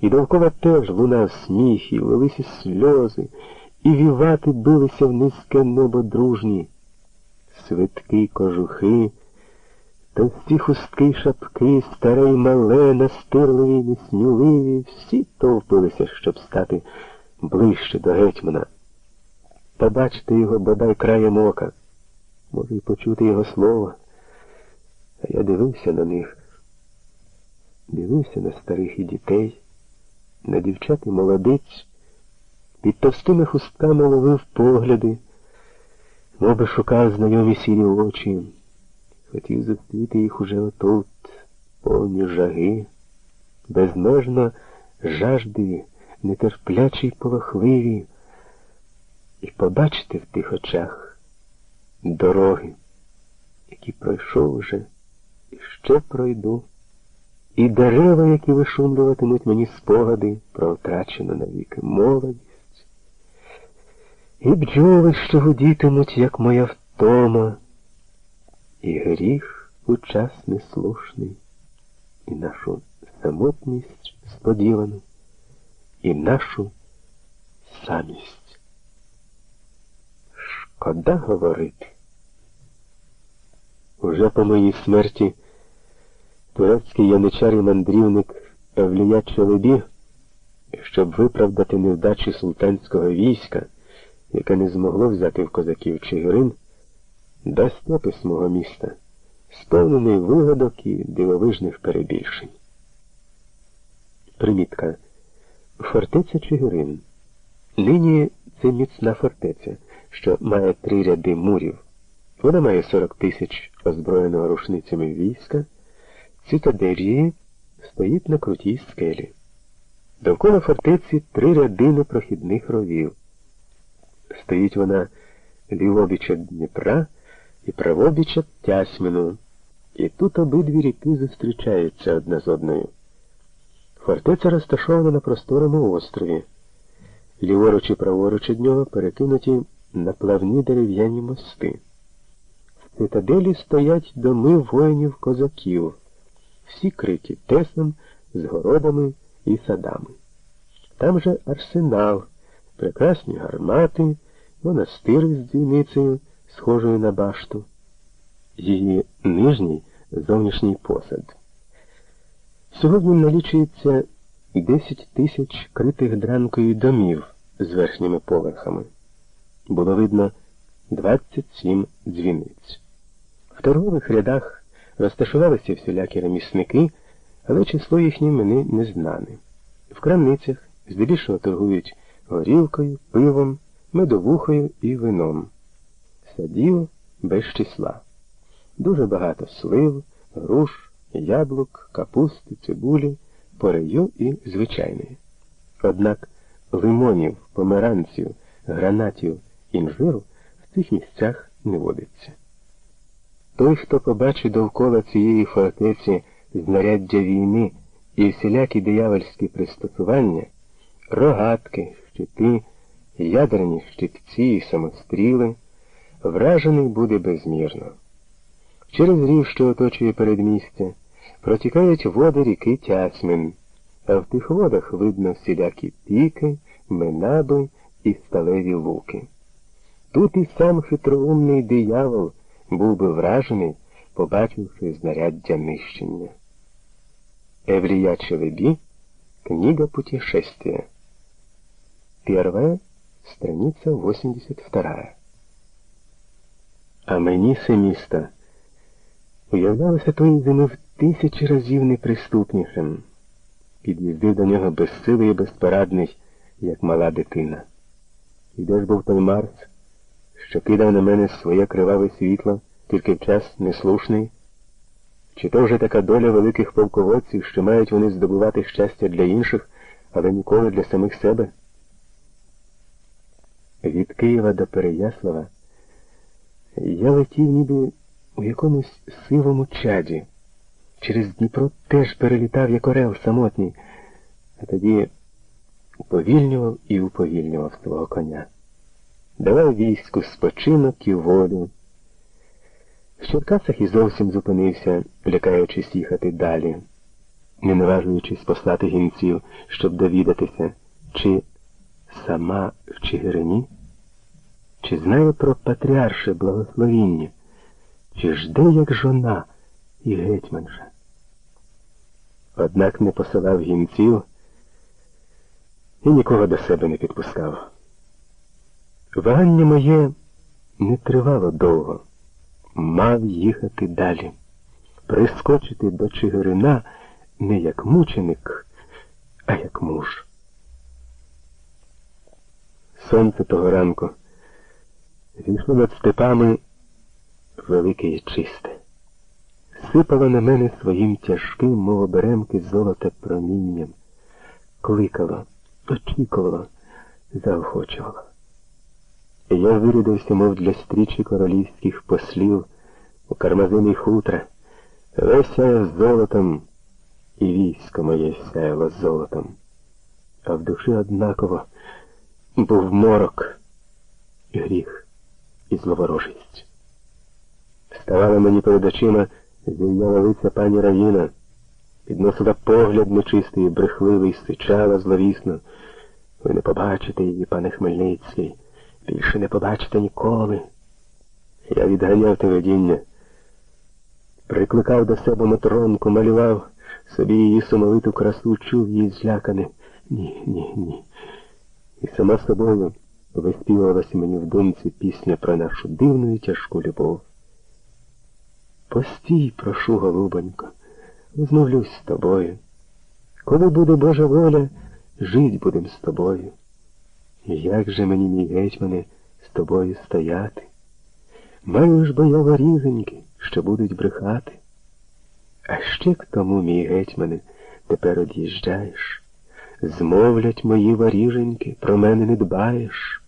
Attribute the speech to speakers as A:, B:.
A: І довкола теж лунав сміх, і лилися сльози, і вівати билися в низьке небо дружні. Свитки, кожухи, товсті хустки шапки, старе й мале, настирливі несміливі, всі товпилися, щоб стати ближче до гетьмана. Побачити його бодай краєм ока, може й почути його слово. А я дивився на них, дивився на старих і дітей, на дівчат і молодиць, під товстими хустками ловив погляди, мов шукав знайомі сірі очі, хотів зустріти їх уже отут, повні жаги, безмежно жаждиві, нетерплячі й полохливі, і побачити в тих очах дороги, які пройшов уже і ще пройду, і дерева, які вишумлюватимуть мені спогади про втрачену навіки молодість, і бджоли, що гудітимуть, як моя втома, і гріх у час неслушний, і нашу самотність сподівану, і нашу самість. Шкода говорити. Уже по моїй смерті турецький яничар і мандрівник Евлія Челебі, щоб виправдати невдачі султанського війська, яке не змогло взяти в козаків Чигирин, дасть опис мого міста, сповнений вигадок і дивовижних перебільшень. Примітка. Фортеця Чигирин. Нині це міцна фортеця, що має три ряди мурів. Вона має 40 тисяч озброєного рушницями війська, цитадель стоїть на крутій скелі. Довкола фортеці три ряди непрохідних ровів. Стоїть вона лівобіч Дніпра і правобіч від Тясміну, і тут обидві ріки зустрічаються одна з одною. Фортеця розташована на просторому острові. Ліворуч і праворуч від нього перекинуті наплавні дерев'яні мости. В цитаделі стоять доми воїнів-козаків, всі криті тесом, з городами і садами. Там же арсенал, прекрасні гармати, монастир з дзвіницею, схожою на башту, її нижній зовнішній посад. Сьогодні налічується 10 тисяч критих дранкою домів з верхніми поверхами. Було видно 27 дзвіниць. В торгових рядах розташувалися всілякі ремісники, але число їхнє мені не знане. В крамницях здебільшого торгують горілкою, пивом, медовухою і вином. Садів без числа. Дуже багато слив, груш, яблук, капусти, цибулі, порею і звичайної. Однак лимонів, померанців, гранатів, інжиру в цих місцях не водиться. Той, хто побачить довкола цієї фортеці знаряддя війни і всілякі диявольські пристосування, рогатки, щити, ядерні щитці і самостріли, вражений буде безмірно. Через рів, що оточує передмістя, протікають води ріки Тясмин, а в тих водах видно всілякі піки, минаби і сталеві луки. Тут і сам хитроумний диявол був би вражений, побачивши знаряддя нищення. Эвлия Челеби, книга путешествия. Первая, страница 82. А мені це місто уявлялося тої зими в тисячі разів неприступнішим. Під'їздив до нього безсилий і безпорадний, як мала дитина. І де ж був той Марс, що кидав на мене своє криваве світло, тільки в час неслушний? Чи то вже така доля великих полководців, що мають вони здобувати щастя для інших, але ніколи для самих себе? Від Києва до Переяслава я летів ніби у якомусь сивому чаді. Через Дніпро теж перелітав як орел самотній, а тоді уповільнював і уповільнював свого коня. Давав війську спочинок і волю. В Черкасах і зовсім зупинився, лякаючись їхати далі. не наважуючись послати гінців, щоб довідатися, чи сама в Чигирині, чи знає про патріарше благословіння, чи жде як жона і гетьманша. Однак не посилав гінців і нікого до себе не підпускав. Вагання моє не тривало довго, мав їхати далі, прискочити до Чигирина не як мученик, а як муж. Сонце того ранку зійшло над степами велике і чисте, сипало на мене своїм тяжким, мов оберемки золота промінням, кликало, очікувало, заохочувало. Я вирядився, мов для стрічі королівських послів у кармазині хутра, весь сяяв золотом, і військо моє сяяло золотом, а в душі однаково був морок, гріх, і зловорожість. Ставала мені перед очима зів'яла лиця пані Раїна, підносила погляд нечистий, брехливий, сичала зловісно. Ви не побачите її, пане Хмельницький, більше не побачите ніколи. Я відганяв те видіння, прикликав до себе Матронку, малював собі її сумовиту красу, чув її злякане. Ні, ні, ні. І сама собою виспівалася мені в думці пісня про нашу дивну і тяжку любов. Постій, прошу, голубонько, змовлюсь з тобою. Коли буде Божа воля, жить будем з тобою. Як же мені, мій гетьмане, з тобою стояти? Маю ж бо я воріженьки, що будуть брехати. А ще к тому, мій гетьмане, тепер од'їжджаєш. Змовлять мої воріженьки, про мене не дбаєш.